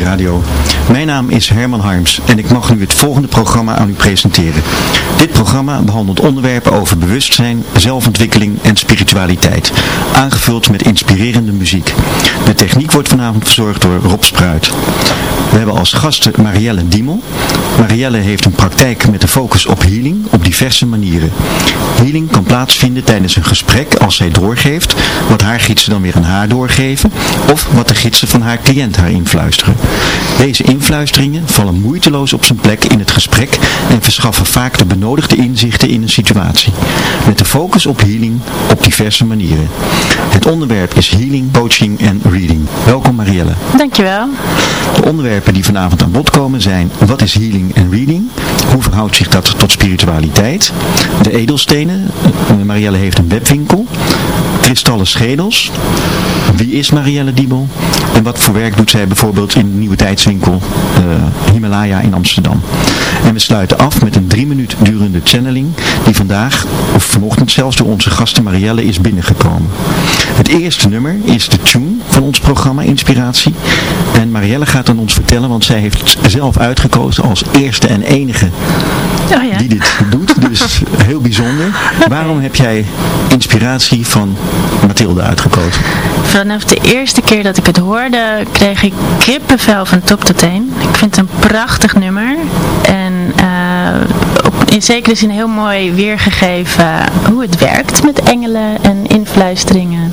Radio. Mijn naam is Herman Harms en ik mag nu het volgende programma aan u presenteren. Dit programma behandelt onderwerpen over bewustzijn, zelfontwikkeling en spiritualiteit, aangevuld met inspirerende muziek. De techniek wordt vanavond verzorgd door Rob Spruit. We hebben als gasten Marielle Diemel. Marielle heeft een praktijk met de focus op healing diverse manieren. Healing kan plaatsvinden tijdens een gesprek als zij doorgeeft wat haar gidsen dan weer aan haar doorgeven of wat de gidsen van haar cliënt haar influisteren. Deze influisteringen vallen moeiteloos op zijn plek in het gesprek en verschaffen vaak de benodigde inzichten in een situatie. Met de focus op healing op diverse manieren. Het onderwerp is healing, coaching en reading. Welkom Marielle. Dankjewel. De onderwerpen die vanavond aan bod komen zijn wat is healing en reading? Hoe verhoudt zich dat tot spiritualiteit? De edelstenen. Marielle heeft een webwinkel. Kristallen schedels. Wie is Marielle Diebel? En wat voor werk doet zij bijvoorbeeld in de Nieuwe Tijdswinkel uh, Himalaya in Amsterdam? En we sluiten af met een drie minuut durende channeling die vandaag, of vanochtend zelfs door onze gasten Marielle is binnengekomen. Het eerste nummer is de tune van ons programma Inspiratie. En Marielle gaat aan ons vertellen, want zij heeft zelf uitgekozen als eerste en enige oh ja. die dit doet. Dus heel bijzonder. Waarom heb jij inspiratie van Mathilde uitgekozen? Vanaf de eerste keer dat ik het hoorde, kreeg ik kippenvel van top tot teen. Ik vind het een prachtig nummer. En op, in zekere zin heel mooi weergegeven hoe het werkt met engelen en influisteringen.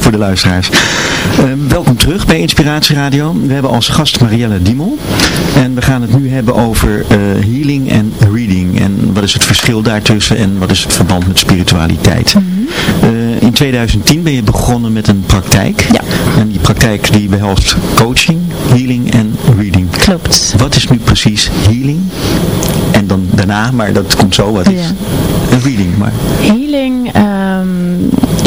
Voor, de, luisteraars. Uh, welkom terug bij Inspiratie Radio. We hebben als gast Marielle Diemel. En we gaan het nu hebben over healing en reading. En wat is het verschil daartussen en wat is het verband met spiritualiteit. Mm -hmm. in 2010 ben je begonnen met een praktijk. Ja. En die praktijk die behelst coaching, healing en reading. Klopt. Wat is nu precies healing? En dan daarna, maar dat komt zo, wat is een reading? Maar... Healing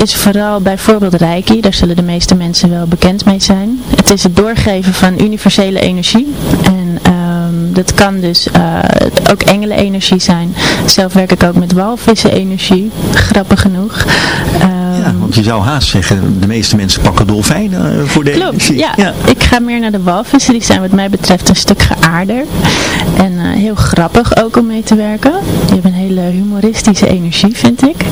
is vooral bijvoorbeeld Reiki, daar zullen de meeste mensen wel bekend mee zijn. Het is het doorgeven van universele energie en um, dat kan dus uh, ook engelenenergie zijn. Zelf werk ik ook met walvissen-energie, grappig genoeg. Um, ja, want je zou haast zeggen, de meeste mensen pakken dolfijnen uh, voor de Klopt, energie. Ja. ja. Ik ga meer naar de walvissen, die zijn wat mij betreft een stuk geaarder. En uh, heel grappig ook om mee te werken. Die hebben een hele humoristische energie, vind ik.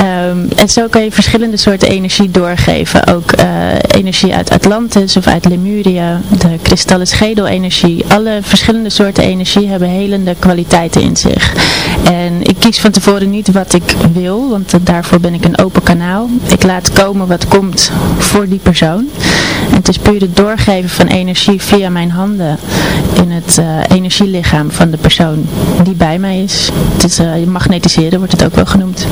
Um, en zo kan je verschillende soorten energie doorgeven. Ook uh, energie uit Atlantis of uit Lemuria, de kristallen schedelenergie. Alle verschillende soorten energie hebben helende kwaliteiten in zich. En ik kies van tevoren niet wat ik wil, want daarvoor ben ik een open kanaal. Ik laat komen wat komt voor die persoon. En het is puur het doorgeven van energie via mijn handen in het uh, energielichaam van de persoon die bij mij is. Het is uh, magnetiseren wordt het ook wel genoemd.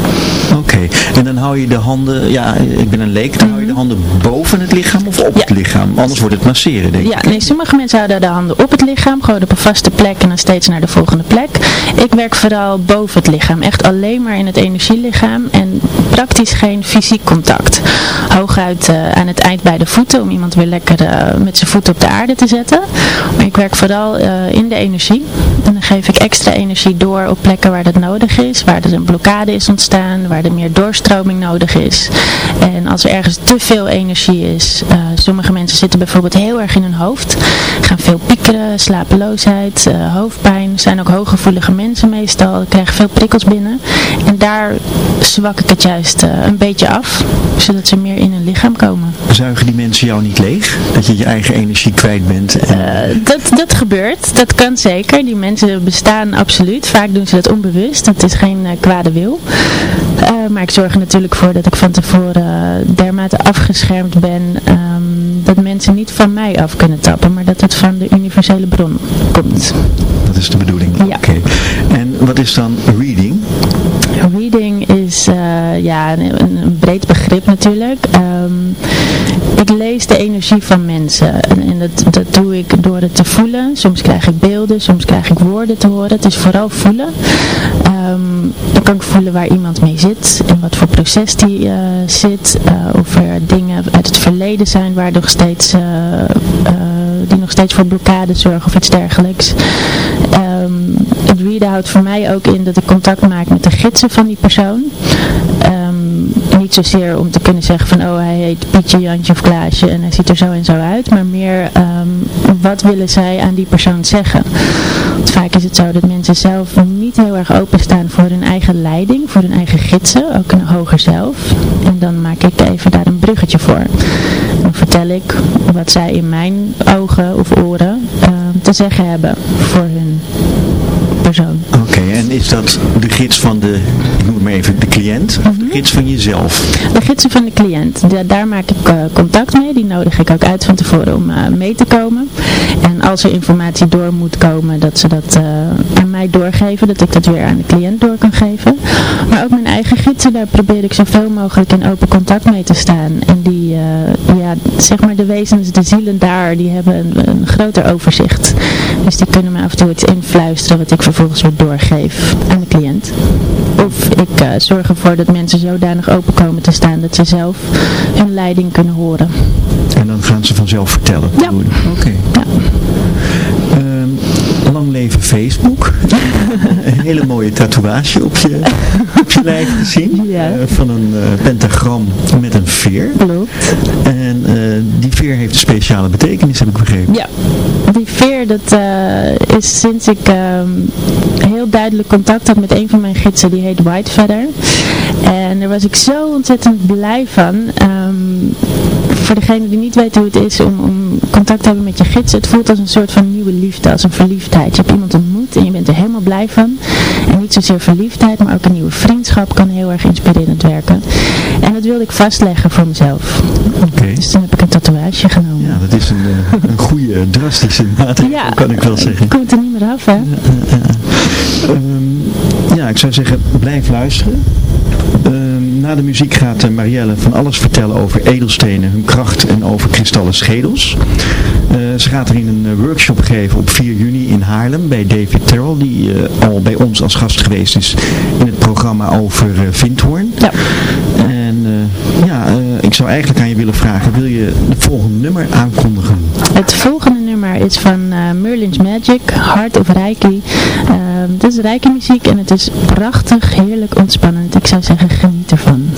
Oké, okay. en dan hou je de handen, ja ik ben een leek, dan mm -hmm. hou je de handen boven het lichaam of op ja. het lichaam? Anders wordt het masseren denk ja, ik. Ja, nee, sommige mensen houden de handen op het lichaam, gewoon op een vaste plek en dan steeds naar de volgende plek. Ik werk vooral boven het lichaam, echt alleen maar in het energielichaam en praktisch geen fysiek contact. Hooguit uh, aan het eind bij de voeten om iemand weer lekker uh, met zijn voeten op de aarde te zetten. Maar ik werk vooral uh, in de energie. En dan geef ik extra energie door op plekken waar dat nodig is. Waar er een blokkade is ontstaan. Waar er meer doorstroming nodig is. En als er ergens te veel energie is. Uh, sommige mensen zitten bijvoorbeeld heel erg in hun hoofd. Gaan veel piekeren, slapeloosheid, hoofdpijn. Zijn ook hooggevoelige mensen meestal. Krijgen veel prikkels binnen. En daar zwak ik het juist een beetje af. Zodat ze meer in hun lichaam komen. Zuigen die mensen jou niet leeg? Dat je je eigen energie kwijt bent? En... Dat, dat gebeurt. Dat kan zeker. Die mensen bestaan absoluut. Vaak doen ze dat onbewust. Het is geen kwade wil. Maar ik zorg er natuurlijk voor dat ik van tevoren dermate afgeschermd ben. Um, dat mensen niet van mij af kunnen tappen. Maar dat het van de universele bron komt. Dat is de bedoeling? Ja. Oké. Okay. En wat is dan reading? Ja, een, breed begrip natuurlijk. Um, ik lees de energie van mensen en, dat, dat doe ik door het te voelen. Soms krijg ik beelden, soms krijg ik woorden te horen. Het is vooral voelen. Um, dan kan ik voelen waar iemand mee zit en wat voor proces die uh, zit. Uh, of er dingen uit het verleden zijn waar nog steeds, uh, die nog steeds voor blokkade zorgen of iets dergelijks. Um, het readen houdt voor mij ook in dat ik contact maak met de gidsen van die persoon. Niet zozeer om te kunnen zeggen van oh hij heet Pietje, Jantje of Klaasje en hij ziet er zo en zo uit. Maar meer um, wat willen zij aan die persoon zeggen. Want vaak is het zo dat mensen zelf niet heel erg openstaan voor hun eigen leiding, voor hun eigen gidsen, ook een hoger zelf. En dan maak ik even daar een bruggetje voor. Dan vertel ik wat zij in mijn ogen of oren um, te zeggen hebben voor hun persoon. Oké, okay, en is dat de gids van de, ik noem het maar even, de cliënt of de gids van jezelf? De gidsen van de cliënt, da daar maak ik uh, contact mee, die nodig ik ook uit van tevoren om uh, mee te komen. En als er informatie door moet komen, dat ze dat uh, aan mij doorgeven, dat ik dat weer aan de cliënt door kan geven. Maar ook mijn eigen gidsen, daar probeer ik zoveel mogelijk in open contact mee te staan. En die, ja, zeg maar de wezens, de zielen daar, die hebben een, een groter overzicht. Dus die kunnen me af en toe iets influisteren wat ik vervolgens weer doorgeef aan de cliënt. Of ik uh, zorg ervoor dat mensen zodanig open komen te staan dat ze zelf hun leiding kunnen horen. En dan gaan ze vanzelf vertellen? Ja. Oké. Okay. Ja. Lang leven Facebook. een hele mooie tatoeage op je, op je lijf gezien. Ja. Uh, van een uh, pentagram met een veer. Klopt. En uh, die veer heeft een speciale betekenis, heb ik begrepen. Ja, die veer dat is sinds ik heel duidelijk contact had met een van mijn gidsen, die heet White Feather. En daar was ik zo ontzettend blij van. Um, voor degene die niet weet hoe het is om, om contact te hebben met je gids, het voelt als een soort van nieuwe liefde, als een verliefdheid. Je hebt iemand ontmoet en je bent er helemaal blij van. En niet zozeer verliefdheid, maar ook een nieuwe vriendschap kan heel erg inspirerend werken. En dat wilde ik vastleggen voor mezelf. Oké. Dus toen heb ik een tatoeage genomen. Ja, dat is een, een goede, drastische maatregel, Ja. kan ik wel zeggen. Komt er niet meer af, hè? Ehm, ja, ik zou zeggen, blijf luisteren. Ehm, na de muziek gaat eh, Marielle van alles vertellen over edelstenen, hun kracht en over kristallen schedels. Eh, ze gaat er in een eh, workshop geven op 4 juni in Haarlem bij David Terrell, die al bij ons als gast geweest is in het programma over Vindhoorn. Ja. En ja, ik zou eigenlijk aan je willen vragen, wil je het volgende nummer aankondigen? Het volgende nummer is van eh, Merlin's Magic, Heart of Reiki. Ehm dit is Reiki muziek en het is prachtig, heerlijk ontspannend. Ik zou zeggen, geniet ervan.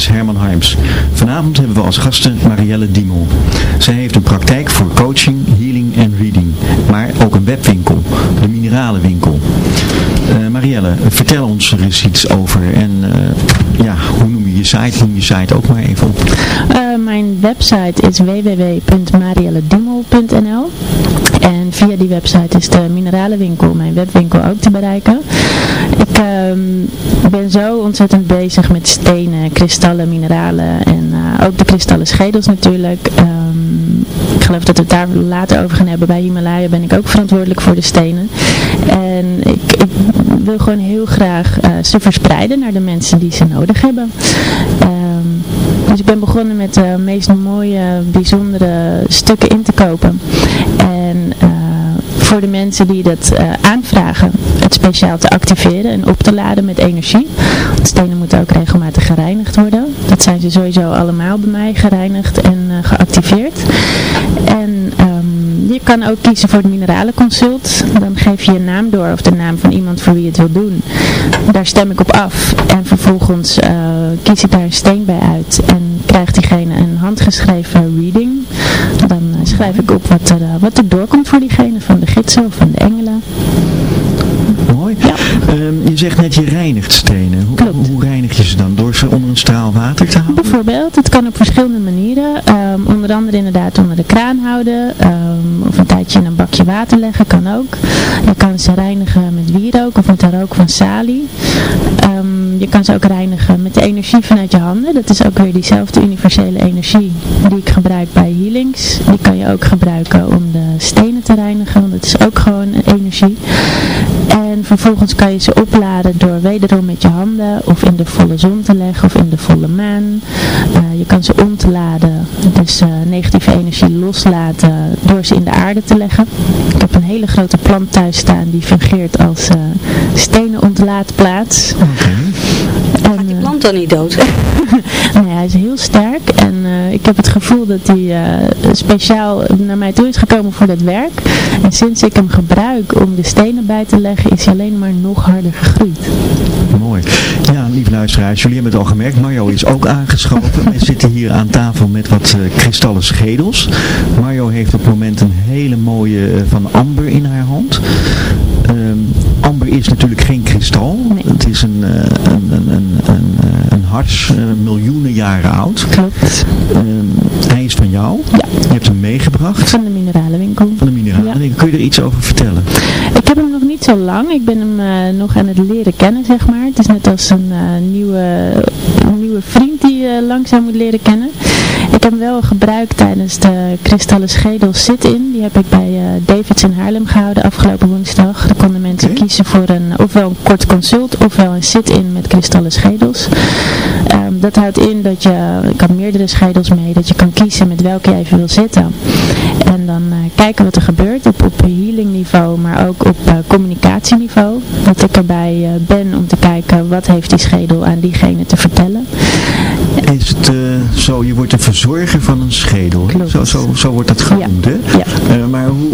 Is Herman Harms. Vanavond hebben we als gasten Marielle Diemel. Zij heeft een praktijk voor coaching, healing en reading, maar ook een webwinkel, de Mineralenwinkel. Uh, Marielle, vertel ons er eens iets over en uh, ja, hoe noem je je site? Noem je site ook maar even op. Uh, mijn website is www.mariellediemel.nl en via die website is de Mineralenwinkel, mijn webwinkel, ook te bereiken. Ik ontzettend bezig met stenen, kristallen, mineralen en uh, ook de kristallen schedels natuurlijk. Um, ik geloof dat we het daar later over gaan hebben. Bij Himalaya ben ik ook verantwoordelijk voor de stenen. En ik, wil gewoon heel graag uh, ze verspreiden naar de mensen die ze nodig hebben. Um, dus ik ben begonnen met de meest mooie, bijzondere stukken in te kopen. En voor de mensen die dat uh, aanvragen, het speciaal te activeren en op te laden met energie. Want stenen moeten ook regelmatig gereinigd worden. Dat zijn ze sowieso allemaal bij mij gereinigd en uh, geactiveerd. En um, je kan ook kiezen voor het mineralenconsult. Dan geef je je naam door of de naam van iemand voor wie je het wil doen. Daar stem ik op af en vervolgens uh, kies ik daar een steen bij uit en krijgt diegene een handgeschreven reading. Dan uh, schrijf ik op wat er, uh, wat er doorkomt voor diegene, van de gidsen of van de engelen. Mooi. Ja. Um, je zegt net je reinigt stenen. Hoe, Klopt. hoe reinig je ze dan? Door ze onder een straal water te houden? Bijvoorbeeld, het kan op verschillende manieren. Um, onder andere inderdaad onder de kraan houden. Um, of een tijdje in een bakje water leggen, kan ook. Je kan ze reinigen met wierook of met de rook van salie. Je kan ze ook reinigen met de energie vanuit je handen. Dat is ook weer diezelfde universele energie die ik gebruik bij healings. Die kan je ook gebruiken om de stenen te reinigen, want het is ook gewoon energie. En vervolgens kan je ze opladen door wederom met je handen of in de volle zon te leggen of in de volle maan. Uh, je kan ze om te laden, dus uh, negatieve energie loslaten door ze in de aarde te leggen. Ik heb een hele grote plant thuis staan die fungeert als uh, stenen ontlaatplaats. Okay. Dan niet dood? nee, hij is heel sterk en uh, ik heb het gevoel dat hij uh, speciaal naar mij toe is gekomen voor dat werk. En sinds ik hem gebruik om de stenen bij te leggen, is hij alleen maar nog harder gegroeid. Mooi. Ja, lieve luisteraars, jullie hebben het al gemerkt. Mario is ook aangeschoven. Wij zitten hier aan tafel met wat uh, kristallen schedels. Mario heeft op het moment een hele mooie van amber in haar hand. Um, amber is natuurlijk geen kristal. Nee. Het is een, een, een, een, een, een hars, miljoenen jaren oud. Klopt. Um, hij is van jou. Ja. Je hebt hem meegebracht. Van de mineralenwinkel. Van de mineralenwinkel. Ja. Kun je er iets over vertellen? Ik heb hem nog niet zo lang. Ik ben hem uh, nog aan het leren kennen, zeg maar. Het is net als een uh, nieuwe, nieuwe vriend die je langzaam moet leren kennen. Ik heb hem wel gebruikt tijdens de kristallen schedel sit-in. Die heb ik bij uh, Davids in Haarlem gehouden afgelopen woensdag. Daar konden mensen okay. kiezen voor een, ofwel een kort consult ofwel een sit-in met kristallen schedels. Um, dat houdt in dat je, ik had meerdere schedels mee, dat je kan kiezen met welke je even wil zitten. En dan uh, kijken wat er gebeurt op, op healing niveau, maar ook op uh, communicatieniveau. Dat ik erbij ben om te kijken wat heeft die schedel aan diegene te vertellen. Is het zo, je wordt een verzorger van een schedel. Zo, zo, zo wordt dat genoemd, ja. hè? Ja. maar hoe,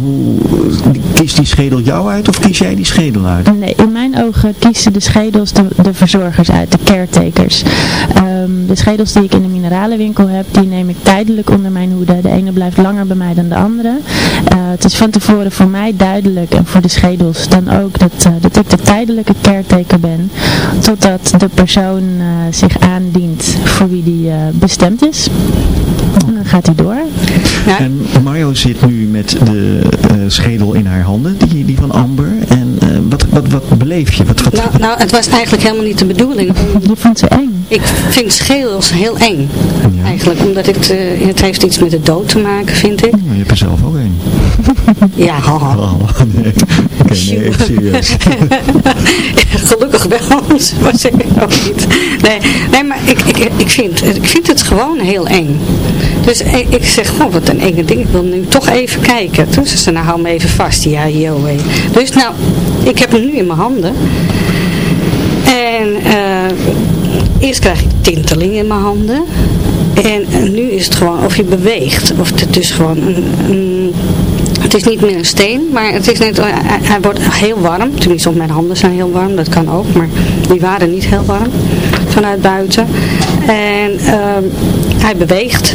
hoe, hoe, kiest die schedel jou uit of kies jij die schedel uit? Nee, in mijn ogen kiezen de schedels de, de verzorgers uit, de caretakers. Um, de schedels die ik in de mineralenwinkel heb, die neem ik tijdelijk onder mijn hoede. De ene blijft langer bij mij dan de andere. Uh, het is van tevoren voor mij duidelijk en voor de schedels dan ook dat, uh, dat ik de tijdelijke caretaker ben. Totdat de persoon zich aandient voor wie die bestemd is. En dan gaat hij door. Ja. En Mario zit nu met de schedel in haar handen, die, die van Amber. En wat, wat, wat beleef je? Wat, wat, nou, nou, het was eigenlijk helemaal niet de bedoeling. Je vond ze eng. Ik vind schedels heel eng. Ja. Eigenlijk, omdat het, uh, het heeft iets met de dood te maken, vind ik. Ja, je hebt er zelf ook een. Ja, haha. Oh, nee. Oké, okay, nee, even serieus. Gelukkig wel, maar zeg ik ook niet. Nee, nee maar ik, ik, ik, vind, ik vind het gewoon heel eng. Dus ik, ik zeg, oh wat een enge ding. Ik wil nu toch even kijken. Dus ze zei, nou hou me even vast. Ja, joh. Dus nou, ik heb hem nu in mijn handen. En uh, eerst krijg ik tinteling in mijn handen. En, en, nu is het gewoon of je beweegt. Of het is gewoon een, een, het is niet meer een steen, maar het is net, hij, hij wordt heel warm. Tenminste, mijn handen zijn heel warm, dat kan ook. Maar die waren niet heel warm vanuit buiten. En ehm, hij beweegt.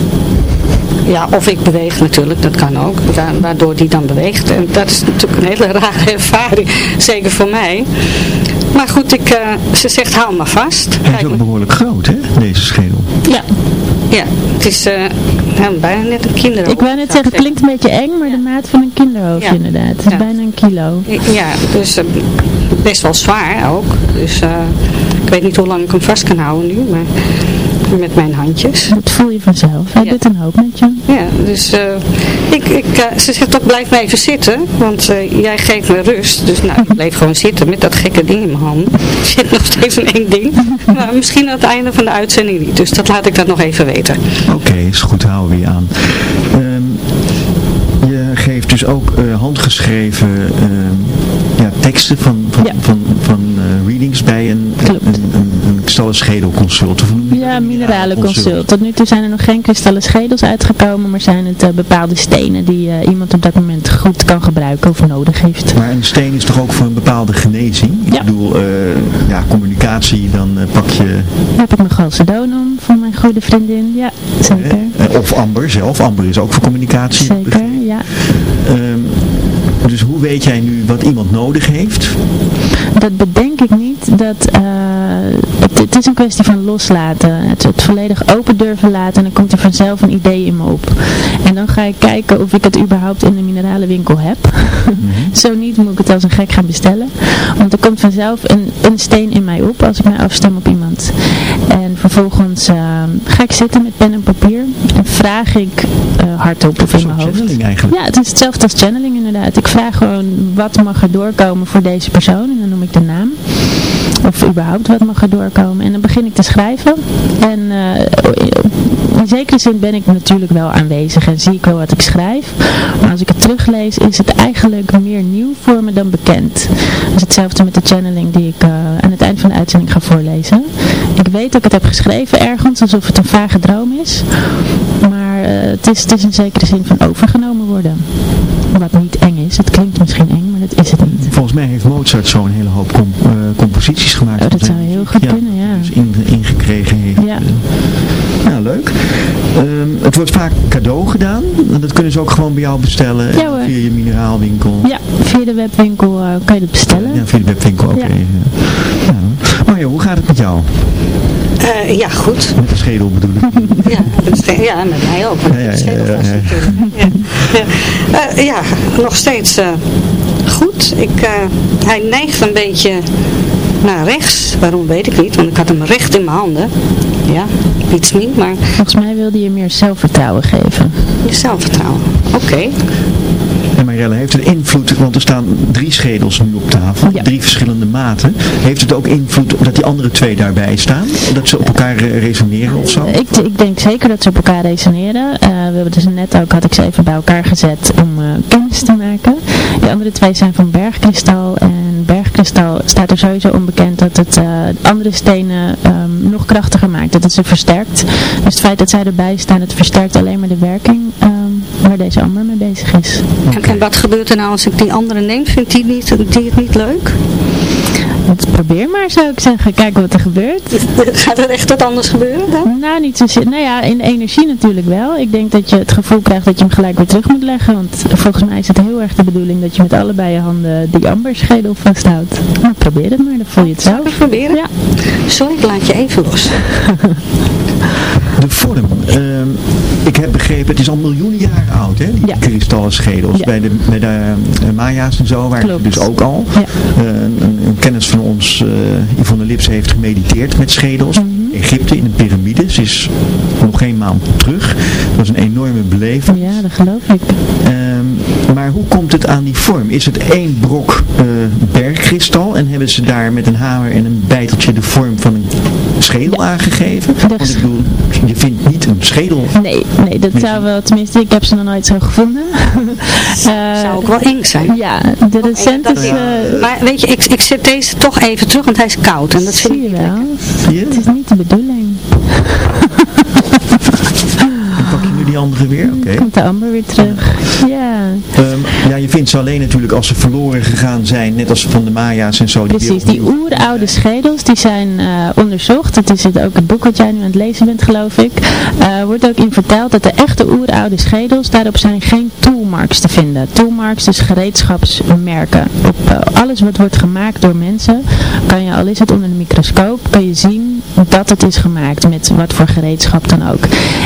Ja, of ik beweeg natuurlijk, dat kan ook. Waardoor die dan beweegt. En dat is natuurlijk een hele rare ervaring. Zeker voor mij. Maar goed, ik, uh, ze zegt hou maar vast. Hij is ook behoorlijk groot, hè, deze schedel? Ja. Ja, het is uh, bijna net een kinderhoofd. Ik wou net zeggen, het klinkt een beetje eng, maar de maat van een kinderhoofd inderdaad. Het is ja. bijna een kilo. Ja, dus uh, best wel zwaar ook. Dus ik weet niet hoe lang ik hem vast kan houden nu, maar met mijn handjes. Dat voel je vanzelf. Hij ja. doet een hoop met je. Ja, dus uh, ik, ik, uh, ze zegt toch blijf maar even zitten, want uh, jij geeft me rust. Dus nou, ik bleef gewoon zitten met dat gekke ding in mijn hand. Ik zit nog steeds in één ding. Maar misschien aan het einde van de uitzending niet. Dus dat laat ik dan nog even weten. Oké, okay, is goed. Houden we je aan. Um, je geeft dus ook handgeschreven ja, teksten van, van, ja. van, van readings bij een, een, een, een kristallenschedelconsult. Of ja, mineralenconsult. Tot nu toe zijn er nog geen kristallen schedels uitgekomen, maar zijn het uh, bepaalde stenen die uh, iemand op dat moment goed kan gebruiken of nodig heeft. Maar een steen is toch ook voor een bepaalde genezing? Ja. Ik bedoel, uh, ja, communicatie, dan pak je... Dan heb ik mijn chalcedonum van mijn goede vriendin, ja, zeker. of amber zelf, amber is ook voor communicatie. Zeker, ja. Um, dus hoe weet jij nu wat iemand nodig heeft? Dat bedenk ik niet. Dat, uh, het, het, is een kwestie van loslaten. Het, het, volledig open durven laten. En dan komt er vanzelf een idee in me op. En dan ga ik kijken of ik het überhaupt in de mineralenwinkel heb. Mm -hmm. Zo niet moet ik het als een gek gaan bestellen. Want er komt vanzelf een, een steen in mij op als ik mij afstem op iemand. En vervolgens uh, ga ik zitten met pen en papier. En vraag ik uh, hardop of in mijn hoofd. Eigenlijk. Ja, het is hetzelfde als channeling inderdaad. Ik vraag gewoon wat mag er doorkomen voor deze persoon. En dan noem ik de naam. Of überhaupt wat mag er doorkomen. En dan begin ik te schrijven. En uh, in zekere zin ben ik natuurlijk wel aanwezig en zie ik wel wat ik schrijf. Maar als ik het teruglees is het eigenlijk meer nieuw voor me dan bekend. Dat is hetzelfde met de channeling die ik uh, aan het eind van de uitzending ga voorlezen. Ik weet dat ik het heb geschreven ergens, alsof het een vage droom is. Maar uh, het, is, het is in zekere zin van overgenomen worden. Wat niet eng is. Het klinkt misschien eng, maar dat is het niet. Volgens mij heeft Mozart zo'n hele hoop comp uh, composities gemaakt. Oh, dat zou heel goed kunnen, ja. Het wordt vaak cadeau gedaan. Dat kunnen ze ook gewoon bij jou bestellen. Ja, hoor. Via je mineraalwinkel. Ja, via de webwinkel uh, kan je dat bestellen. Ja, via de webwinkel, oké. Okay. Ja. Ja. Mario, hoe gaat het met jou? Uh, ja, goed. Met de schedel bedoel ik. ja, ja, met mij ook. Met ja, ja, de schedel ja, ja. Uh, ja, nog steeds uh, goed. Ik, hij neigt een beetje naar rechts. Waarom weet ik niet, want ik had hem recht in mijn handen. Ja, iets niet, maar... Volgens mij wilde je meer zelfvertrouwen geven. Je zelfvertrouwen, oké. Okay. En Marelle, heeft het invloed, want er staan drie schedels nu op tafel, ja. drie verschillende maten. Heeft het ook invloed dat die andere twee daarbij staan? Dat ze op elkaar resoneren of zo? Ik, ik denk zeker dat ze op elkaar resoneren. Uh, we hebben dus net ook, had ik ze even bij elkaar gezet om uh, kennis te maken. Die andere twee zijn van bergkristal en bergkristal staat er sowieso onbekend dat het uh, andere stenen nog krachtiger maakt. Dat het ze versterkt. Dus het feit dat zij erbij staan, het versterkt alleen maar de werking um, waar deze amber mee bezig is. En, en wat gebeurt er nou als ik die andere neem? Vindt die, niet, die het niet leuk? Want probeer maar zou ik zeggen, kijken wat er gebeurt. Gaat er echt wat anders gebeuren dan? Nou, niet zozeer. Nou ja, in energie natuurlijk wel. Ik denk dat je het gevoel krijgt dat je hem gelijk weer terug moet leggen. Want volgens mij is het heel erg de bedoeling dat je met allebei je handen die amberschedel vasthoudt. Nou, probeer het maar, dan voel je het zelf. Zal ik proberen? Ja. Sorry, ik laat je even los. De vorm. Uh, ik heb begrepen, het is al miljoenen jaren oud, hè? Die ja. kristallen schedels. Ja. Bij de, bij de uh, Maya's en zo waren dus ook al. Ja. Uh, een, een, kennis van ons, uh, Yvonne Lips, heeft gemediteerd met schedels. Mm -hmm. Egypte in een piramide. Ze is nog geen maand terug. Dat was een enorme beleving. Ja, dat geloof ik. Um, maar hoe komt het aan die vorm? Is het één brok uh, bergkristal en hebben ze daar met een hamer en een bijteltje de vorm van een schedel Ja. aangegeven? Dat Want is- ik bedoel, je vindt niet een schedel. Nee, nee, dat zou wel, tenminste, ik heb ze nog nooit zo gevonden. Eh, Zou ook wel eng zijn. Ja, de recent Dat is... eh, Maar weet je, ik, ik zet deze toch even terug, want hij is koud. En dat vind ik je wel. Zie je? Het is niet de bedoeling. Pak je nu die andere weer? Oké. Komt de amber weer terug. Ja. Ehm, ja, je vindt ze alleen natuurlijk als ze verloren gegaan zijn, net als van de Maya's en zo. Die Precies, die oeroude schedels, die zijn uh, onderzocht. Het is het ook het boek wat jij nu aan het lezen bent, geloof ik. Uh, wordt ook in verteld dat de echte oeroude schedels, daarop zijn geen toolmarks te vinden. Toolmarks, dus gereedschapsmerken. Op uh, alles wat wordt gemaakt door mensen, kan je, al is het onder de microscoop, kan je zien dat het is gemaakt met wat voor gereedschap dan ook.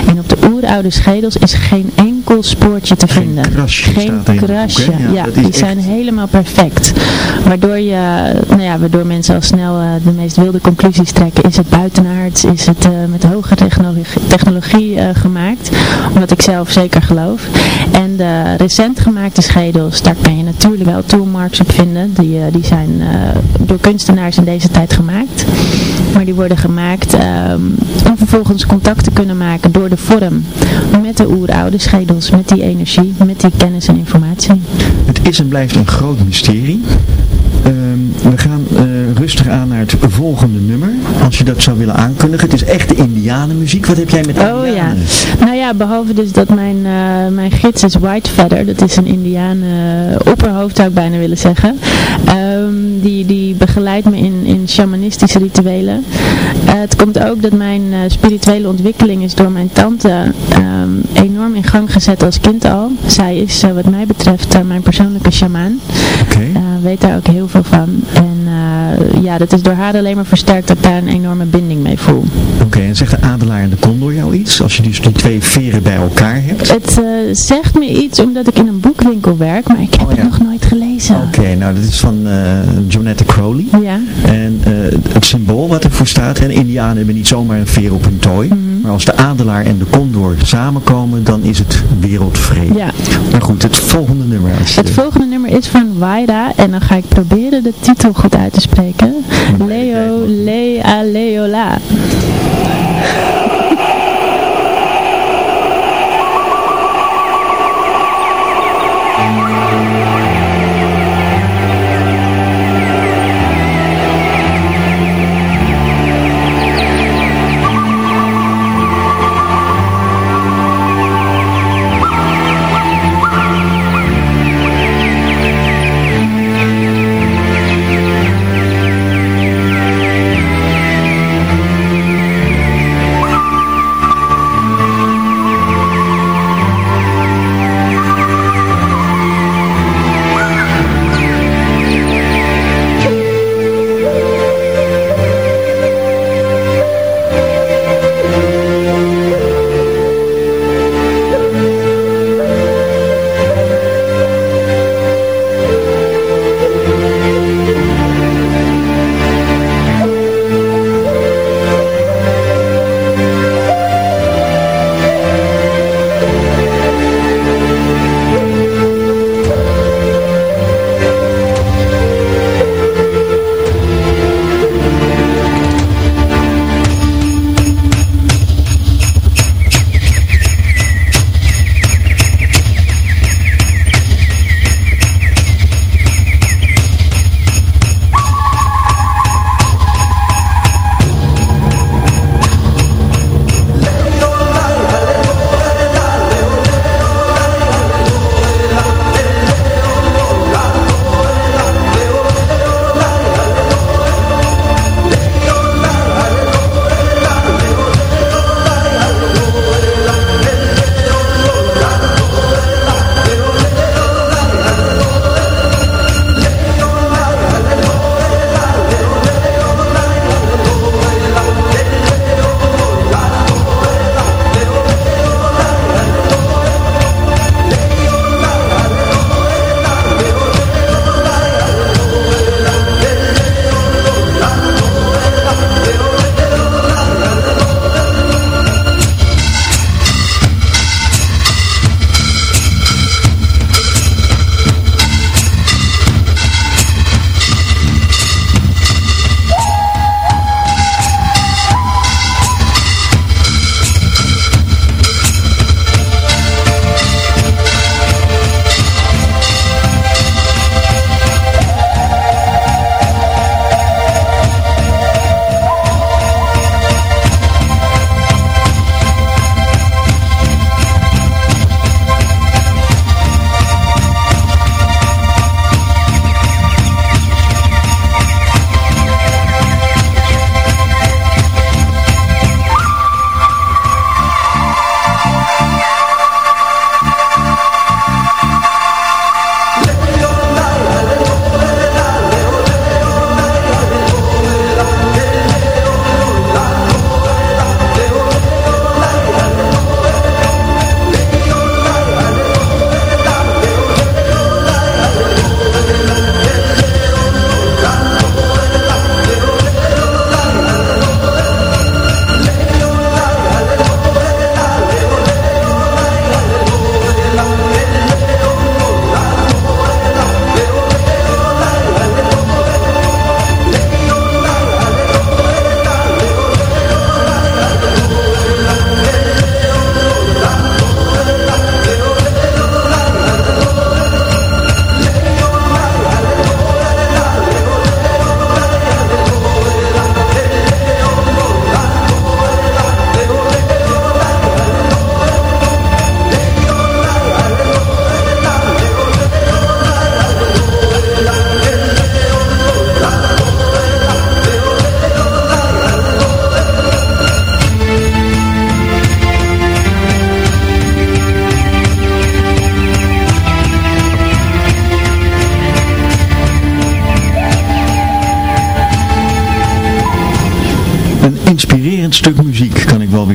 En op de oeroude schedels is geen enkel spoortje te geen vinden. Krasje geen krasje. Ja, ja die zijn helemaal perfect. Waardoor, je, nou ja, waardoor mensen al snel uh, de meest wilde conclusies trekken. Is het buitenaards? Is het uh, met hoge technologie, technologie uh, gemaakt? Omdat ik zelf zeker geloof. En de recent gemaakte schedels, daar kan je natuurlijk wel toolmarks op vinden. Die, die zijn door kunstenaars in deze tijd gemaakt. Maar die worden gemaakt om vervolgens contact te kunnen maken door de vorm met de oeroude schedels, met die energie, met die kennis en informatie. Het is en blijft een groot mysterie. Um, we gaan rustig aan naar het volgende nummer. Als je dat zou willen aankondigen. Het is echt indianenmuziek. Wat heb jij met Oh ja. Nou ja, behalve dus dat mijn, uh, mijn gids is White Feather. Dat is een indiaan uh, opperhoofd zou ik bijna willen zeggen. Um, die, die begeleidt me in, in shamanistische rituelen. het komt ook dat mijn spirituele ontwikkeling is door mijn tante um, enorm in gang gezet als kind al. Zij is wat mij betreft mijn persoonlijke shamaan. Okay. weet daar ook heel veel van. En uh, ja, dat is door haar alleen maar versterkt dat ik daar een enorme binding mee voel. Oké, okay, en zegt de adelaar en de condor jou iets? Als je dus die twee veren bij elkaar hebt? Het uh, zegt me iets omdat ik in een boekwinkel werk, maar ik heb oh, ja. het nog nooit gelezen. Oké, okay, nou dat is van uh, Jonetta Crowley. Ja. En het symbool wat ervoor staat, en indianen hebben niet zomaar een veer op hun tooi. Mm -hmm. Maar als de adelaar en de condor samenkomen, dan is het wereldvrede. Ja. Maar goed, het volgende nummer. Het volgende nummer is van Waira en dan ga ik proberen de titel goed uit te spreken. Leo, Lea, Leola.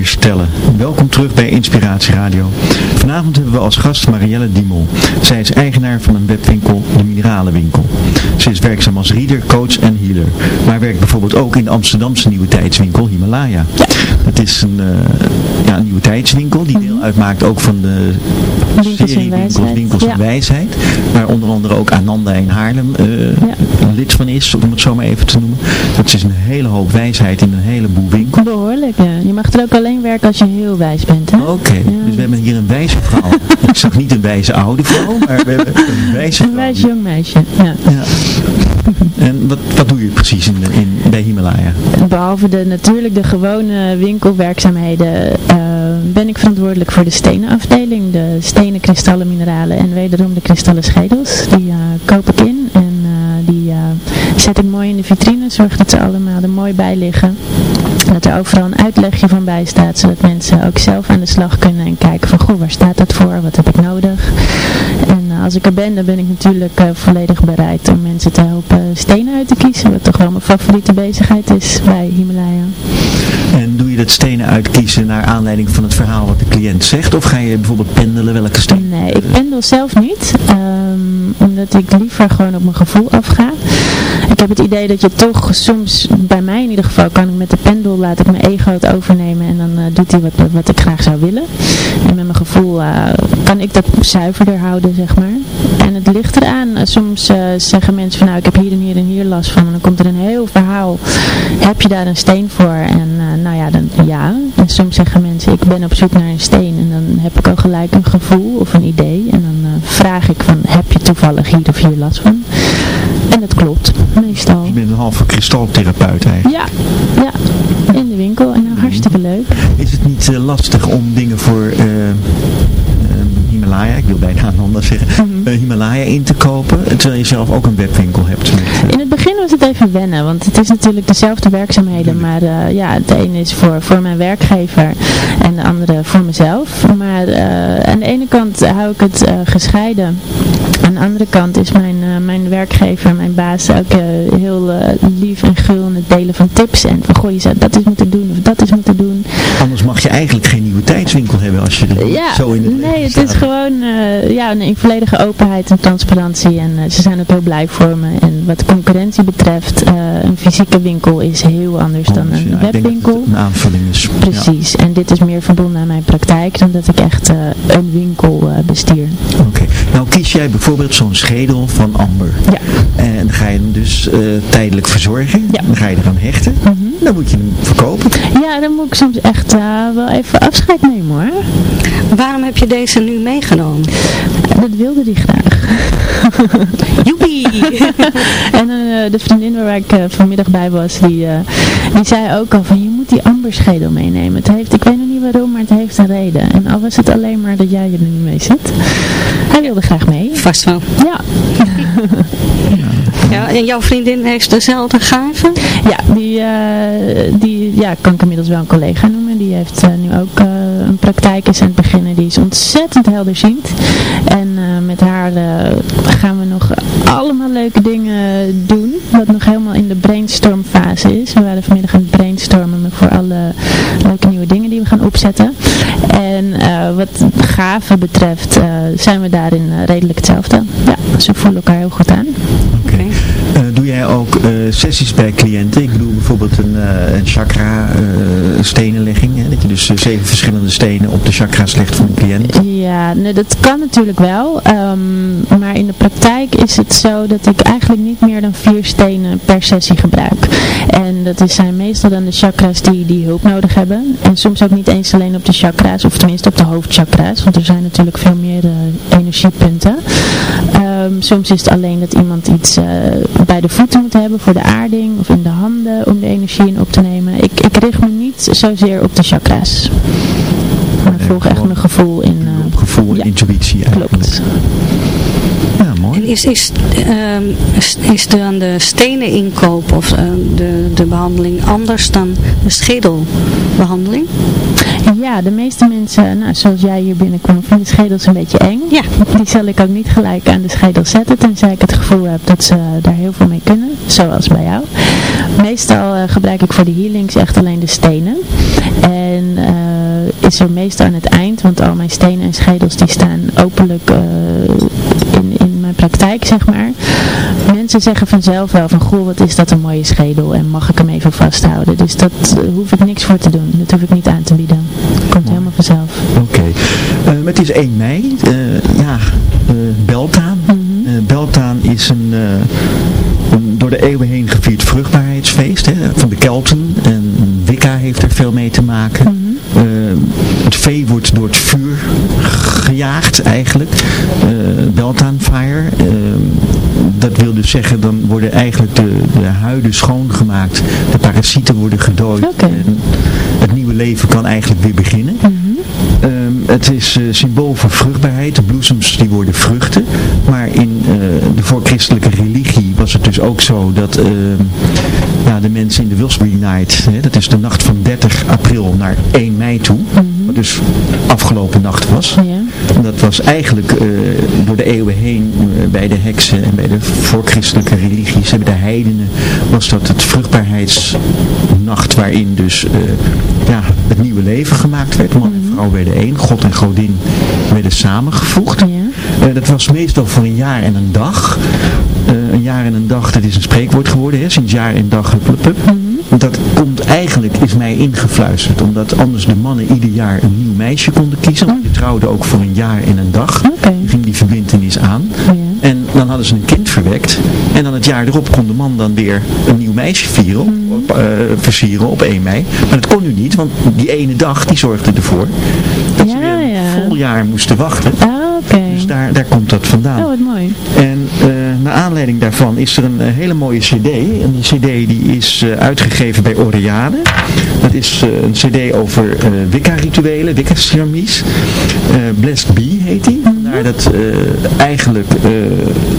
stellen. Welkom terug bij Inspiratie Radio. Vanavond hebben we als gast Marielle Diemel. Zij is eigenaar van een webwinkel, de Mineralenwinkel. Ze is werkzaam als reader, coach en healer. Maar werkt bijvoorbeeld ook in de Amsterdamse nieuwe tijdswinkel Himalaya. Ja. Het is een, uh, ja, een nieuwe tijdswinkel die deel uitmaakt ook van de serie winkels, winkels en wijsheid. Waar onder andere ook Ananda in Haarlem uh, ja. lid van is, om het zo maar even te noemen. Dat is een hele hoop wijsheid in een heleboel winkels. Ja. Je mag er ook alleen werken als je heel wijs bent, Oké, dus we hebben hier een wijze vrouw. Ik zag niet een wijze oude vrouw, maar we hebben een wijze vrouw. Een wijs jong meisje, ja. ja. En wat, wat doe je precies in, in, bij Himalaya? Behalve de, natuurlijk de gewone winkelwerkzaamheden uh, ben ik verantwoordelijk voor de stenenafdeling. De stenen, kristallen, mineralen en wederom de kristallen schedels. Die uh, koop ik in zet ik mooi in de vitrine. Zorg dat ze allemaal er mooi bij liggen. En dat er overal een uitlegje van bij staat. Zodat mensen ook zelf aan de slag kunnen en kijken van goh, waar staat dat voor? Wat heb ik nodig? En als ik er ben, dan ben ik natuurlijk uh, volledig bereid om mensen te helpen stenen uit te kiezen. Wat toch wel mijn favoriete bezigheid is bij Himalaya. En doe je dat stenen uitkiezen naar aanleiding van het verhaal wat de cliënt zegt? Of ga je bijvoorbeeld pendelen welke steen? Nee, ik pendel zelf niet. Um, omdat ik liever gewoon op mijn gevoel afga. Ik heb het idee dat je toch soms, bij mij in ieder geval, kan ik met de pendel laat ik mijn ego het overnemen en dan uh, doet hij wat, wat ik graag zou willen. En met mijn gevoel uh, kan ik dat zuiverder houden, zeg maar. En het ligt eraan. Soms uh, zeggen mensen van nou ik heb hier en hier en hier last van. En dan komt er een heel verhaal. Heb je daar een steen voor? En nou ja, dan ja. En soms zeggen mensen ik ben op zoek naar een steen. En dan heb ik al gelijk een gevoel of een idee. En dan uh, vraag ik van heb je toevallig hier of hier last van? En dat klopt, meestal. Je bent een halve kristaltherapeut eigenlijk. Ja, ja. In de winkel. En nou, hartstikke leuk. Is het niet lastig om dingen voor... Himalaya, ik wil bijna aan anders zeggen, mm -hmm. Himalaya in te kopen, terwijl je zelf ook een webwinkel hebt. Met. In het begin was het even wennen, want het is natuurlijk dezelfde werkzaamheden, maar uh, ja, de ene is voor, voor mijn werkgever en de andere voor mezelf. Maar uh, aan de ene kant hou ik het gescheiden. Aan de andere kant is mijn, mijn werkgever, mijn baas ook heel lief en gul in het delen van tips en van goh, je zou dat is moeten doen of dat is moeten doen. Anders mag je eigenlijk geen nieuwe tijdswinkel hebben als je er ja, zo in het Nee, het is gewoon uh, ja, een volledige openheid en transparantie. En uh, ze zijn ook heel blij voor me. En wat de concurrentie betreft, uh, een fysieke winkel is heel anders dan een ja, webwinkel. een aanvulling is. Precies. En dit is meer verbonden aan mijn praktijk dan dat ik echt een winkel bestuur. Oké. Okay. Nou kies jij bijvoorbeeld zo'n schedel van amber. Ja. En dan ga je hem dus tijdelijk verzorgen. Ja. Dan ga je eraan hechten. Mm -hmm. Dan moet je hem verkopen. Ja, dan moet ik soms echt wel even afscheid nemen hoor. Waarom heb je deze nu meegenomen? Dat wilde hij graag. Joepie! en uh, de vriendin waar ik uh, vanmiddag bij was, die, uh, die zei ook al van je moet die amberschedel meenemen. Het heeft, ik weet nog niet waarom, maar het heeft een reden. En al was het alleen maar dat jij er nu mee zit. Hij wilde graag mee. Vast wel. Ja. ja en jouw vriendin heeft dezelfde gaven? Ja, die, die ja, kan ik inmiddels wel een collega noemen. Die heeft nu ook een praktijk is aan het beginnen. Die is ontzettend helderziend. En met haar gaan we nog allemaal leuke dingen doen. Wat nog helemaal in de brainstormfase is. We waren vanmiddag aan het brainstormen voor alle leuke nieuwe dingen die we gaan opzetten. En uh, wat gaven betreft zijn we daarin redelijk hetzelfde. Ja, ze voelen elkaar heel goed aan. Oké. Doe jij ook sessies bij cliënten? Ik bedoel bijvoorbeeld een, een chakra stenenlegging. Hè? Dat je dus zeven verschillende stenen op de chakra's legt van de cliënt. Ja, dat kan natuurlijk wel. Um, maar in de praktijk is het zo dat ik eigenlijk niet meer dan vier stenen per sessie gebruik. En dat zijn meestal dan de chakras die, die hulp nodig hebben. En soms ook niet eens alleen op de chakra's, of tenminste op de hoofdchakra's. Want er zijn natuurlijk veel meer uh, energiepunten. Um, soms is het alleen dat iemand iets uh, bij de voeten moet hebben voor de aarding of in de handen om de energie in op te nemen. Ik, ik richt me niet zozeer op de chakra's. Maar ik volg echt mijn gevoel in... Uh, op gevoel en ja, intuïtie eigenlijk. Klopt. Ja, mooi. En is, is, ehm, is, is dan de stenen inkoop of eh, de, de behandeling anders dan de schedelbehandeling? Ja, de meeste mensen, nou, zoals jij hier binnenkomt, vinden schedels een beetje eng. Ja. Die zal ik ook niet gelijk aan de schedel zetten, tenzij ik het gevoel heb dat ze daar heel veel mee kunnen, zoals bij jou. Meestal uh, gebruik ik voor de healings echt alleen de stenen. En uh, is er meestal aan het eind, want al mijn stenen en schedels die staan openlijk uh, in mijn praktijk, zeg maar. Mensen zeggen vanzelf wel van, goh, wat is dat een mooie schedel en mag ik hem even vasthouden. Dus dat hoef ik niks voor te doen, dat hoef ik niet aan te bieden. Komt helemaal vanzelf. Oké. Okay. Uh, het is 1 mei. Uh, ja, uh, Beltaan. Mm -hmm. Beltaan is een, een, door de eeuwen heen gevierd vruchtbaarheidsfeest hè, van de Kelten. En Wicca heeft er veel mee te maken. Mm -hmm. Het vee wordt door het vuur gejaagd eigenlijk. Beltaan Fire. dat wil dus zeggen, dan worden eigenlijk de, de huiden schoongemaakt. De parasieten worden gedooid. Okay. En het nieuwe leven kan eigenlijk weer beginnen. Mm het is uh, symbool van vruchtbaarheid. De bloesems die worden vruchten. Maar in uh, de voorchristelijke religie was het dus ook zo dat uh, ja, de mensen in de Wilsbury Night, hè, dat is de nacht van 30 april naar 1 mei toe, mm -hmm. wat dus afgelopen nacht was. Ja. En dat was eigenlijk door de eeuwen heen bij de heksen en bij de voorchristelijke religies en bij de heidenen was dat het vruchtbaarheidsnacht waarin dus ja, het nieuwe leven gemaakt werd. Man en vrouw werden één. God en godin werden samengevoegd. Ja. Dat was meestal voor een jaar en een dag. Een jaar en een dag, dat is een spreekwoord geworden. Hè? Sinds jaar en dag, hup, hup, hup. Mm -hmm. Dat komt eigenlijk, is mij ingefluisterd. Omdat anders de mannen ieder jaar een nieuw meisje konden kiezen. Want die trouwden ook voor een jaar en een dag. Okay. Die ging die verbintenis aan. Ja. En dan hadden ze een kind verwekt. En dan het jaar erop kon de man dan weer een nieuw meisje vieren, Mm op, uh, versieren op 1 mei. Maar dat kon nu niet, want die ene dag die zorgde ervoor dat Ja, ze weer een ja. vol jaar moesten wachten. Ah. Dus daar, daar komt dat vandaan. Oh, wat mooi. En uh, naar aanleiding daarvan is er een uh, hele mooie cd. En die cd die is uh, uitgegeven bij Oreade. Dat is een cd over Wicca-rituelen, Wicca-ceremonies. Blessed Bee heet die. Vandaar dat eigenlijk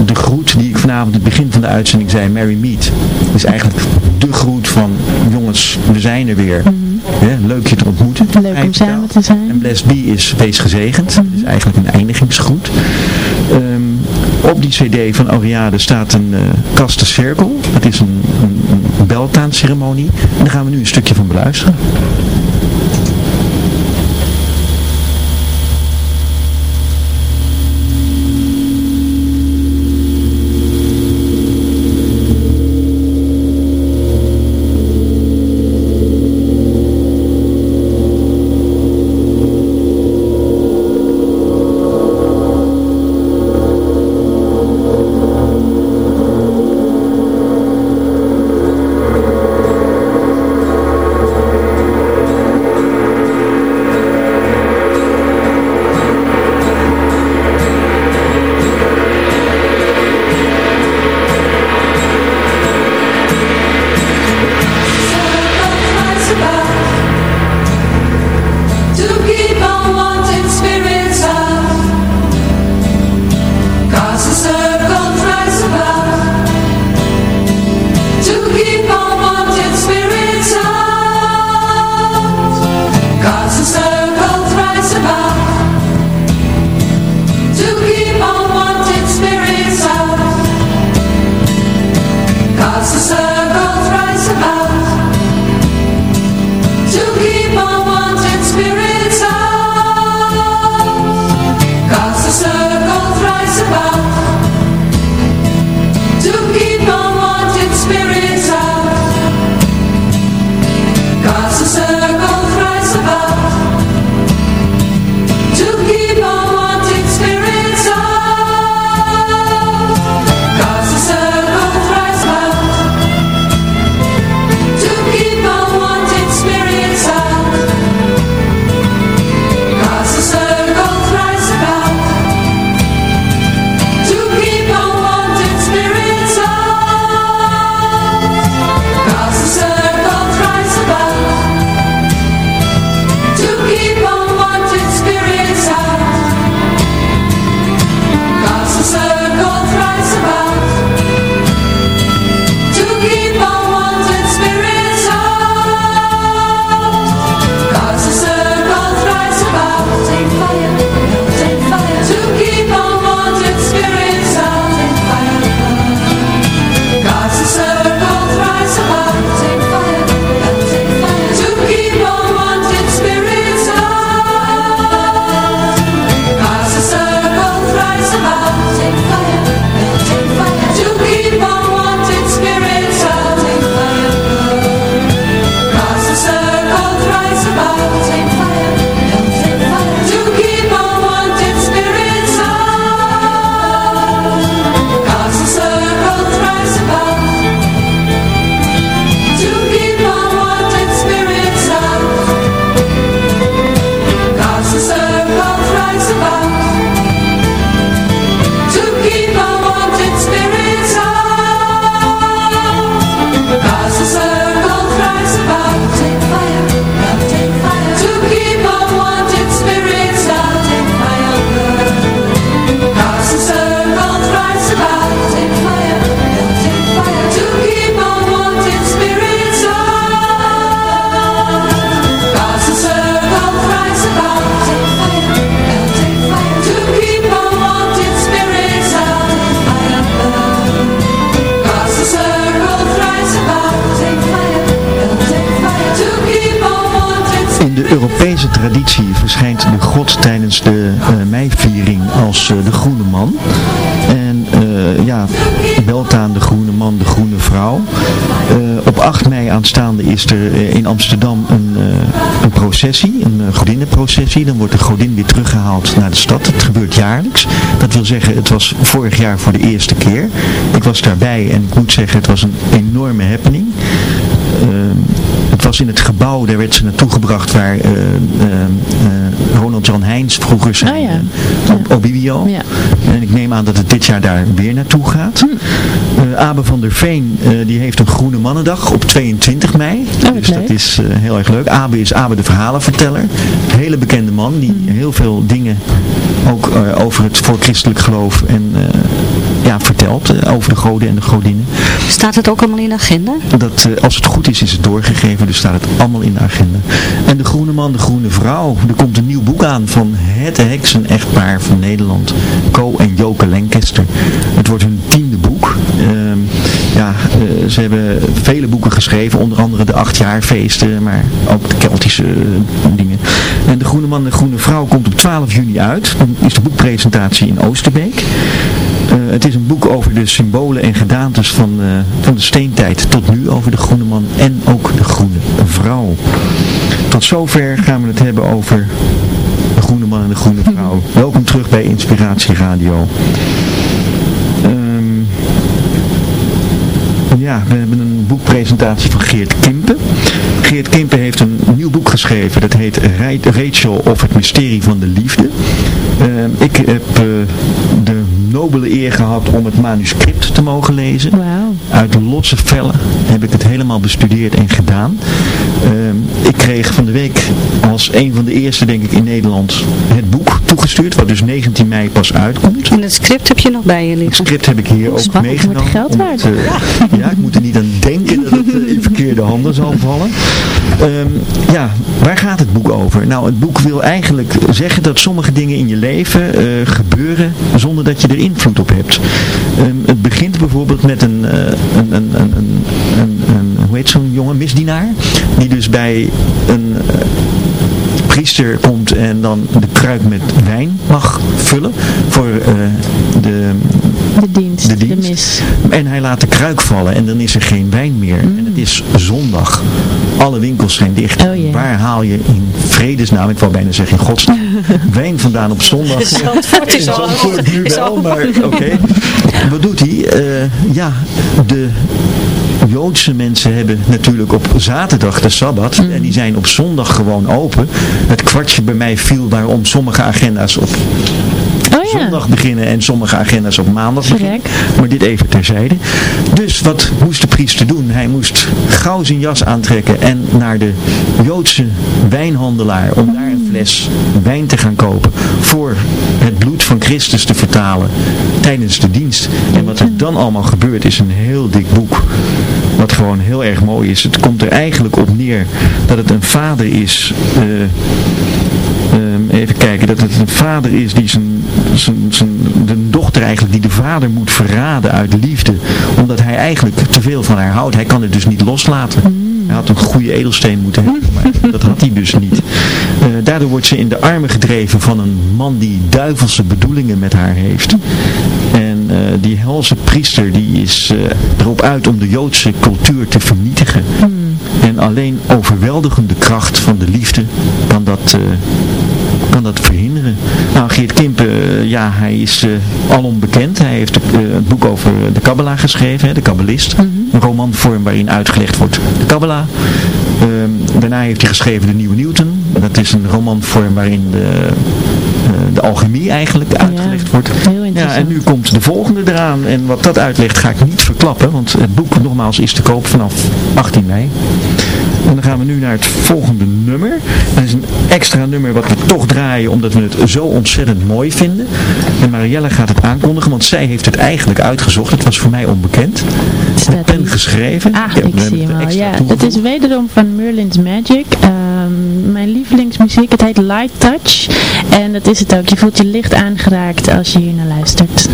de groet die ik vanavond het begin van de uitzending zei, Mary Meet, is eigenlijk de groet van jongens, we zijn er weer. Mm -hmm. He, leuk je te ontmoeten. Leuk om samen te zijn. En Blessed Bee is wees gezegend. Mm -hmm. Dat is eigenlijk een eindigingsgroet. Um, op die cd van Oriade staat een uh, kastencirkel. Dat is een, een, een. En daar gaan we nu een stukje van beluisteren. Amsterdam een, een processie, een godinnenprocessie. Dan wordt de godin weer teruggehaald naar de stad. Het gebeurt jaarlijks. Dat wil zeggen, het was vorig jaar voor de eerste keer. Ik was daarbij en ik moet zeggen, het was een enorme happening. het was in het gebouw, daar werd ze naartoe gebracht waar uh, Ronald Jan Heijns vroeger zijn oh, ja. op Obibio. Ja. En ik neem aan dat het dit jaar daar weer naartoe gaat. Hm. Abe van der Veen, die heeft een Groene Mannendag op 22 mei. Oh, dus dat is heel erg leuk. Abe is Abe de verhalenverteller. Een hele bekende man die hm. heel veel dingen ook over het voorchristelijk geloof en ja, vertelt over de goden en de godinnen. Staat het ook allemaal in de agenda? Dat, als het goed is, is het doorgegeven, dus staat het allemaal in de agenda. En de groene man, de groene vrouw. Er komt een nieuw boek aan van het heksen-echtpaar van Nederland. Co en Joke Lancaster. Het wordt hun tiende boek. Uh, ja, uh, ze hebben vele boeken geschreven, onder andere de achtjaarfeesten, maar ook de Keltische uh, dingen. En de groene man, de groene vrouw komt op 12 juni uit. Dan is de boekpresentatie in Oosterbeek. Uh, het is een boek over de symbolen en gedaantes van, van de steentijd tot nu, over de groene man en ook de groene vrouw. Tot zover gaan we het hebben over en de groene vrouw. Welkom terug bij Inspiratie Radio. Um, ja, we hebben een boekpresentatie van Geert Kimpen. Geert Kimpen heeft een nieuw boek geschreven. Dat heet Rachel of het mysterie van de liefde. Uh, ik heb uh, de nobele eer gehad om het manuscript te mogen lezen. Wow. Uit losse vellen heb ik het helemaal bestudeerd en gedaan. Uh, ik kreeg van de week als een van de eerste, denk ik, in Nederland het boek toegestuurd. Wat dus 19 mei pas uitkomt. En het script heb je nog bij je liggen? Het script heb ik hier ook meegenomen. Geld waard. Uh, ja, ik moet er niet aan denken dat het in verkeerde handen zal vallen. Um, ja, waar gaat het boek over? Nou, het boek wil eigenlijk zeggen dat sommige dingen in je leven uh, gebeuren zonder dat je er invloed op hebt. Um, het begint bijvoorbeeld met een, uh, een, een, een, een, een, hoe heet zo'n jongen, misdienaar, die dus bij een priester komt en dan de kruik met wijn mag vullen voor uh, de, de dienst, de dienst. de mis. En hij laat de kruik vallen en dan is er geen wijn meer. Mm. En het is zondag. Alle winkels zijn dicht. Oh, yeah. Waar haal je in vredesnaam, ik wou bijna zeggen in godsnaam, wijn vandaan op zondag? Zandvoort is in al Zandvoort nu wel, maar oké. Okay. Wat doet hij? Uh, ja, de Joodse mensen hebben natuurlijk op zaterdag de Sabbat en die zijn op zondag gewoon open. Het kwartje bij mij viel waarom sommige agenda's op oh, ja. zondag beginnen en sommige agenda's op maandag beginnen. Maar dit even terzijde. Dus wat moest de priester doen? Hij moest gauw zijn jas aantrekken en naar de Joodse wijnhandelaar om daar een fles wijn te gaan kopen voor het bloed van Christus te vertalen tijdens de dienst. En wat er dan allemaal gebeurt is een heel dik boek. Wat gewoon heel erg mooi is. Het komt er eigenlijk op neer dat het een vader is... Uh, even kijken, dat het een vader is die zijn, zijn, zijn de dochter eigenlijk, die de vader moet verraden uit liefde, omdat hij eigenlijk te veel van haar houdt. Hij kan het dus niet loslaten. Mm. Hij had een goede edelsteen moeten hebben, maar dat had hij dus niet. Uh, daardoor wordt ze in de armen gedreven van een man die duivelse bedoelingen met haar heeft. En uh, die helse priester die is uh, erop uit om de Joodse cultuur te vernietigen. Mm. En alleen overweldigende kracht van de liefde kan dat kan dat verhinderen. Nou, Geert Kimpen, uh, ja, hij is uh, alom bekend. Hij heeft uh, het boek over de Kabbalah geschreven, hè, de Kabbalist. Mm -hmm. Een romanvorm waarin uitgelegd wordt de Kabbalah. daarna heeft hij geschreven De Nieuwe Newton. Dat is een romanvorm waarin de, de alchemie eigenlijk uitgelegd ja, wordt. Ja, en nu komt de volgende eraan. En wat dat uitlegt ga ik niet verklappen. Want het boek nogmaals is te koop vanaf 18 mei. En dan gaan we nu naar het volgende nummer. Dat is een extra nummer wat we toch draaien omdat we het zo ontzettend mooi vinden. En Marielle gaat het aankondigen, want zij heeft het eigenlijk uitgezocht. Het was voor mij onbekend. Met pen geschreven. Ah, ik zie hem al. Ja, het is wederom van Merlin's Magic. Um, mijn lievelingsmuziek, het heet Light Touch. En dat is het ook. Je voelt je licht aangeraakt als je hier naar luistert.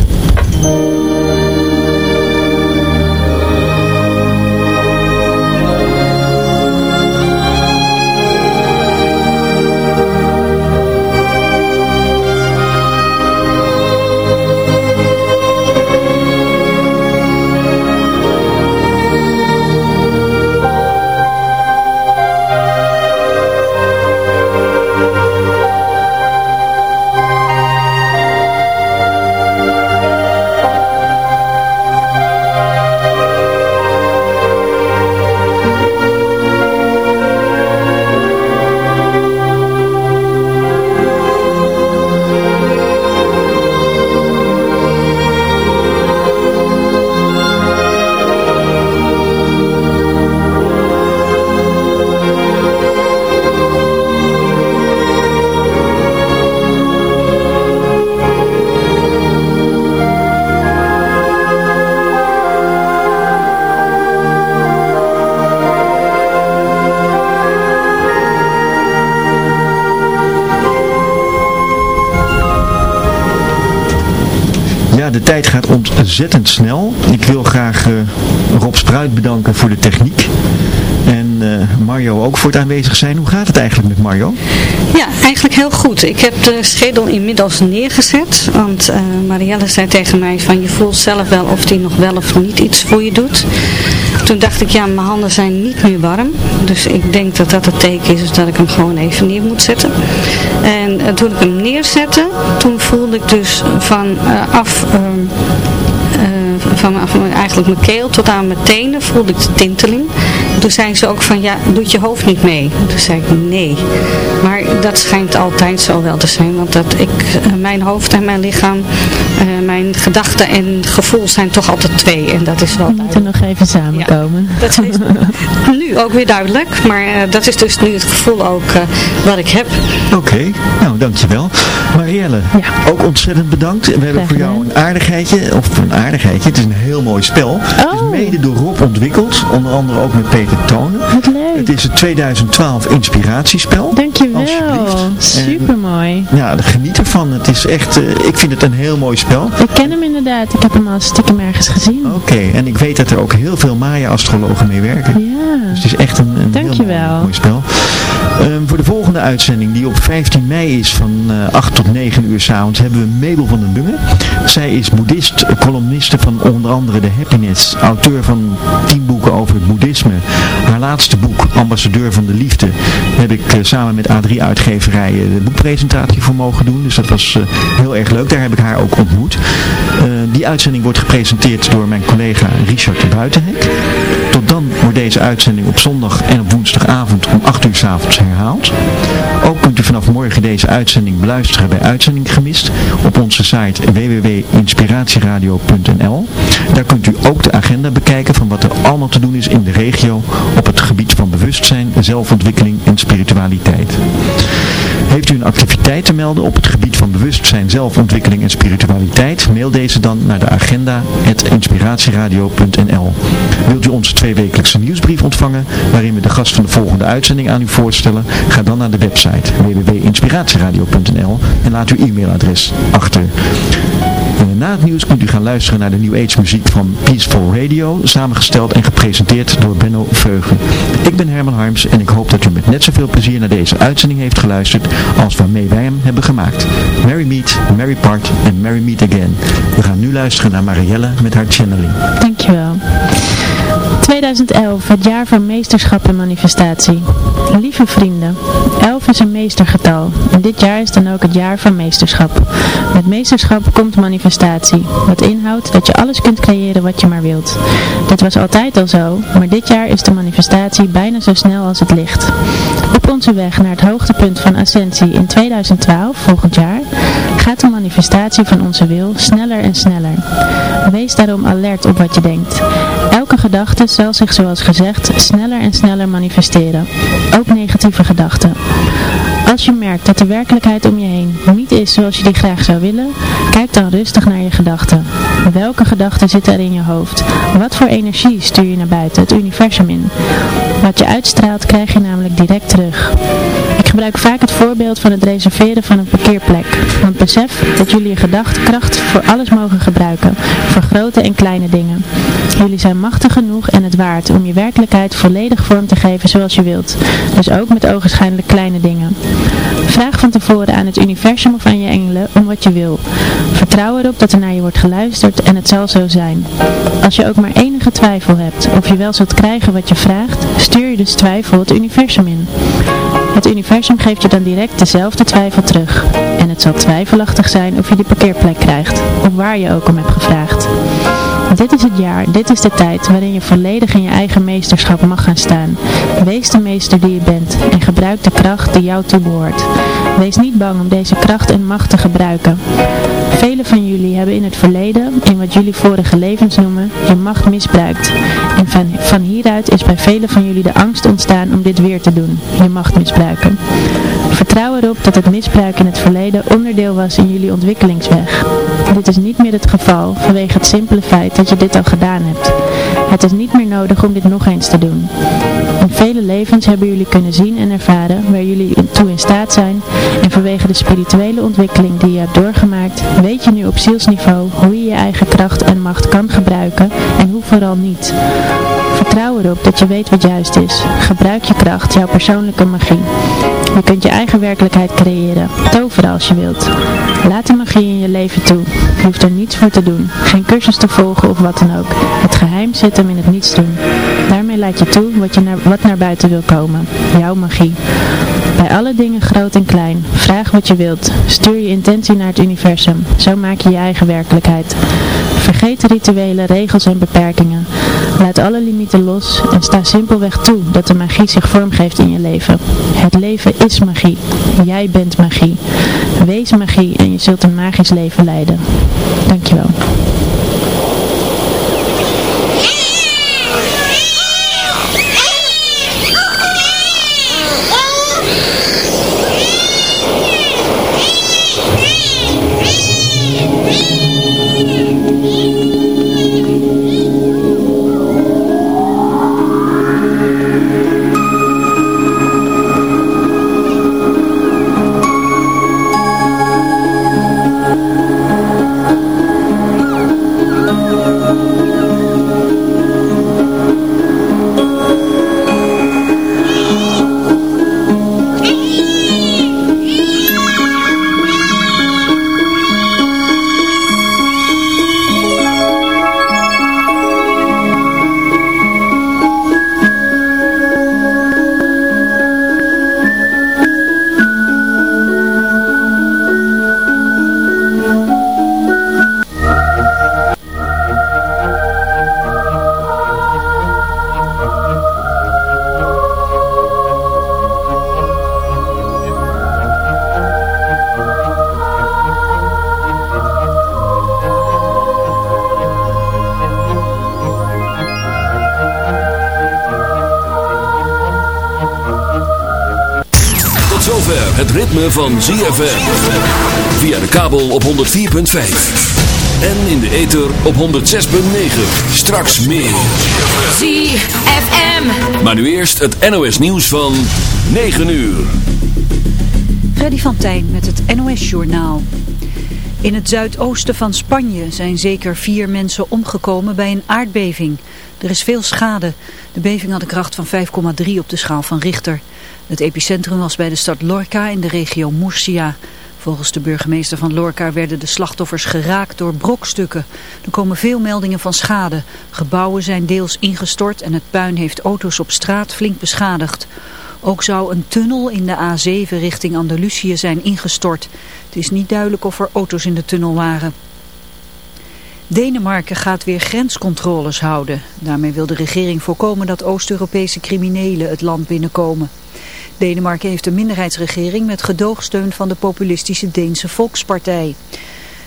Ontzettend snel. Ik wil graag Rob Spruit bedanken voor de techniek. En Mario ook voor het aanwezig zijn. Hoe gaat het eigenlijk met Mario? Ja, eigenlijk heel goed. Ik heb de schedel inmiddels neergezet. Want Marielle zei tegen mij van je voelt zelf wel of die nog wel of niet iets voor je doet. Toen dacht ik, ja, mijn handen zijn niet meer warm. Dus ik denk dat dat het teken is dat ik hem gewoon even neer moet zetten. En uh, toen ik hem neerzette, toen voelde ik dus van uh, af... Uh, van, eigenlijk mijn keel tot aan mijn tenen voelde ik de tinteling. Toen zei ze ook van, ja, doet je hoofd niet mee? Toen zei ik, nee. Maar dat schijnt altijd zo wel te zijn, want dat ik, mijn hoofd en mijn lichaam, mijn gedachten en gevoel zijn toch altijd twee. En dat is wel We moeten nog even samenkomen. dat is nu ook weer duidelijk, maar dat is dus nu het gevoel ook wat ik heb. Oké, nou dankjewel. Marielle, ja. ook ontzettend bedankt. We hebben voor jou een aardigheidje, of een aardigheidje, het is een heel mooi spel. Oh. Het is mede door Rob ontwikkeld, onder andere ook met Peter Tonen. Wat leuk. Het is het 2012 inspiratiespel. Dankjewel, super mooi. Ja, geniet ervan. Het is echt, uh, ik vind het een heel mooi spel. Ik ken hem inderdaad, ik heb hem al stiekem ergens gezien. Oké, en ik weet dat er ook heel veel Maya-astrologen mee werken. Ja. Dus het is echt een, een heel mooi, mooi spel. Um, voor de volgende uitzending, die op 15 mei is van uh, 8 tot 9 uur s'avonds, hebben we Mabel van den Dungen. Zij is boeddhist, columniste van onder andere de Happiness, auteur van 10 boeken over het boeddhisme. Haar laatste boek, Ambassadeur van de Liefde, heb ik uh, samen met A3 uitgeverijen de boekpresentatie voor mogen doen. Dus dat was uh, heel erg leuk. Daar heb ik haar ook ontmoet. die uitzending wordt gepresenteerd door mijn collega Richard de Buitenhek. Dan wordt deze uitzending op zondag en op woensdagavond om 8 uur s'avonds herhaald. Ook kunt u vanaf morgen deze uitzending beluisteren bij Uitzending Gemist op onze site www.inspiratieradio.nl. Daar kunt u ook de agenda bekijken van wat er allemaal te doen is in de regio op het gebied van bewustzijn, zelfontwikkeling en spiritualiteit. Heeft u een activiteit te melden op het gebied van bewustzijn, zelfontwikkeling en spiritualiteit? Mail deze dan naar de agenda.inspiratieradio.nl Wilt u onze tweewekelijkse nieuwsbrief ontvangen, waarin we de gast van de volgende uitzending aan u voorstellen? Ga dan naar de website www.inspiratieradio.nl en laat uw e-mailadres achter. Na het nieuws kunt u gaan luisteren naar de New Age muziek van Peaceful Radio, samengesteld en gepresenteerd door Benno Veugen. Ik ben Herman Harms en ik hoop dat u met net zoveel plezier naar deze uitzending heeft geluisterd als waarmee wij hem hebben gemaakt. Merry Meet, Merry Part en Merry Meet Again. We gaan nu luisteren naar Marielle met haar channeling. Dankjewel. 2011, het jaar van meesterschap en manifestatie. Lieve vrienden, 11 is een meestergetal en dit jaar is dan ook het jaar van meesterschap. Met meesterschap komt manifestatie, wat inhoudt dat je alles kunt creëren wat je maar wilt. Dit was altijd al zo, maar dit jaar is de manifestatie bijna zo snel als het licht. Op onze weg naar het hoogtepunt van ascensie in 2012, volgend jaar, gaat de manifestatie van onze wil sneller en sneller. Wees daarom alert op wat je denkt. Elke gedachte zal zich zoals gezegd sneller en sneller manifesteren. Ook negatieve gedachten. Als je merkt dat de werkelijkheid om je heen niet is zoals je die graag zou willen, kijk dan rustig naar je gedachten. Welke gedachten zitten er in je hoofd? Wat voor energie stuur je naar buiten, het universum in? Wat je uitstraalt krijg je namelijk direct terug. Ik gebruik vaak het voorbeeld van het reserveren van een parkeerplek. Want besef dat jullie je gedachtekracht voor alles mogen gebruiken, voor grote en kleine dingen. Jullie zijn machtig genoeg en het waard om je werkelijkheid volledig vorm te geven zoals je wilt. Dus ook met ogenschijnlijk kleine dingen. Vraag van tevoren aan het universum of aan je engelen om wat je wil. Vertrouw erop dat er naar je wordt geluisterd en het zal zo zijn. Als je ook maar enige twijfel hebt of je wel zult krijgen wat je vraagt, stuur je dus twijfel het universum in. Het universum geeft je dan direct dezelfde twijfel terug. En het zal twijfelachtig zijn of je die parkeerplek krijgt, of waar je ook om hebt gevraagd. Dit is het jaar, dit is de tijd waarin je volledig in je eigen meesterschap mag gaan staan. Wees de meester die je bent en gebruik de kracht die jou toebehoort. Wees niet bang om deze kracht en macht te gebruiken. Velen van jullie hebben in het verleden, in wat jullie vorige levens noemen, je macht misbruikt. En van, van hieruit is bij velen van jullie de angst ontstaan om dit weer te doen, je macht misbruiken. Vertrouw erop dat het misbruik in het verleden onderdeel was in jullie ontwikkelingsweg. Dit is niet meer het geval vanwege het simpele feit dat je dit al gedaan hebt. Het is niet meer nodig om dit nog eens te doen. In vele levens hebben jullie kunnen zien en ervaren waar jullie toe in staat zijn en vanwege de spirituele ontwikkeling die je hebt doorgemaakt, weet je nu op zielsniveau hoe je je eigen kracht en macht kan gebruiken en hoe vooral niet. Vertrouw erop dat je weet wat juist is. Gebruik je kracht, jouw persoonlijke magie. Je kunt je eigen werkelijkheid creëren, toveren als je wilt. Laat de magie in je leven toe. Je hoeft er niets voor te doen, geen cursus te volgen of wat dan ook. Het geheim zit hem in het niets doen. Daarmee laat je toe wat, je naar, wat naar buiten wil komen. Jouw magie. Bij alle dingen groot en klein. Vraag wat je wilt. Stuur je intentie naar het universum. Zo maak je je eigen werkelijkheid. Vergeet rituelen, regels en beperkingen. Laat alle limieten los en sta simpelweg toe dat de magie zich vormgeeft in je leven. Het leven is magie. Jij bent magie. Wees magie en je zult een magisch leven leiden. Dankjewel. Van ZFM. Via de kabel op 104.5. En in de ether op 106.9. Straks meer. ZFM. Maar nu eerst het NOS nieuws van 9 uur. Freddy van Tijn met het NOS Journaal. In het zuidoosten van Spanje zijn zeker vier mensen omgekomen bij een aardbeving. Er is veel schade. De beving had een kracht van 5,3 op de schaal van Richter. Het epicentrum was bij de stad Lorca in de regio Murcia. Volgens de burgemeester van Lorca werden de slachtoffers geraakt door brokstukken. Er komen veel meldingen van schade. Gebouwen zijn deels ingestort en het puin heeft auto's op straat flink beschadigd. Ook zou een tunnel in de A7 richting Andalusië zijn ingestort. Het is niet duidelijk of er auto's in de tunnel waren. Denemarken gaat weer grenscontroles houden. Daarmee wil de regering voorkomen dat Oost-Europese criminelen het land binnenkomen. Denemarken heeft een minderheidsregering met gedoogsteun van de populistische Deense Volkspartij.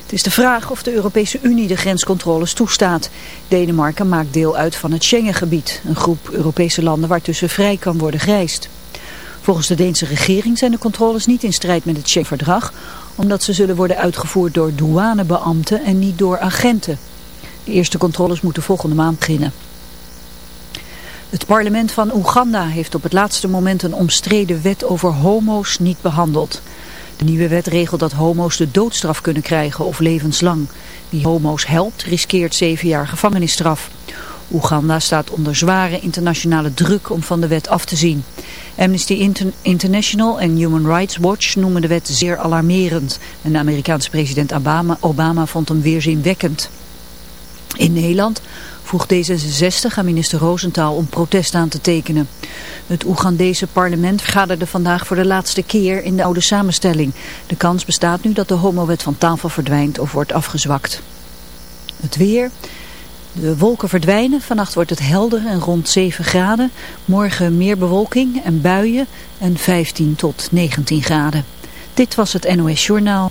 Het is de vraag of de Europese Unie de grenscontroles toestaat. Denemarken maakt deel uit van het Schengengebied, een groep Europese landen waartussen vrij kan worden gereisd. Volgens de Deense regering zijn de controles niet in strijd met het Schengen-verdrag, omdat ze zullen worden uitgevoerd door douanebeambten en niet door agenten. De eerste controles moeten volgende maand beginnen. Het parlement van Oeganda heeft op het laatste moment een omstreden wet over homo's niet behandeld. De nieuwe wet regelt dat homo's de doodstraf kunnen krijgen of levenslang. Wie homo's helpt riskeert zeven jaar gevangenisstraf. Oeganda staat onder zware internationale druk om van de wet af te zien. Amnesty International en Human Rights Watch noemen de wet zeer alarmerend. En de Amerikaanse president Obama, Obama vond hem weerzinwekkend. In Nederland vroeg D66 aan minister Roosentaal om protest aan te tekenen. Het Oegandese parlement vergaderde vandaag voor de laatste keer in de oude samenstelling. De kans bestaat nu dat de homowet van tafel verdwijnt of wordt afgezwakt. Het weer... De wolken verdwijnen. Vannacht wordt het helder en rond 7 graden. Morgen meer bewolking en buien en 15 tot 19 graden. Dit was het NOS Journaal.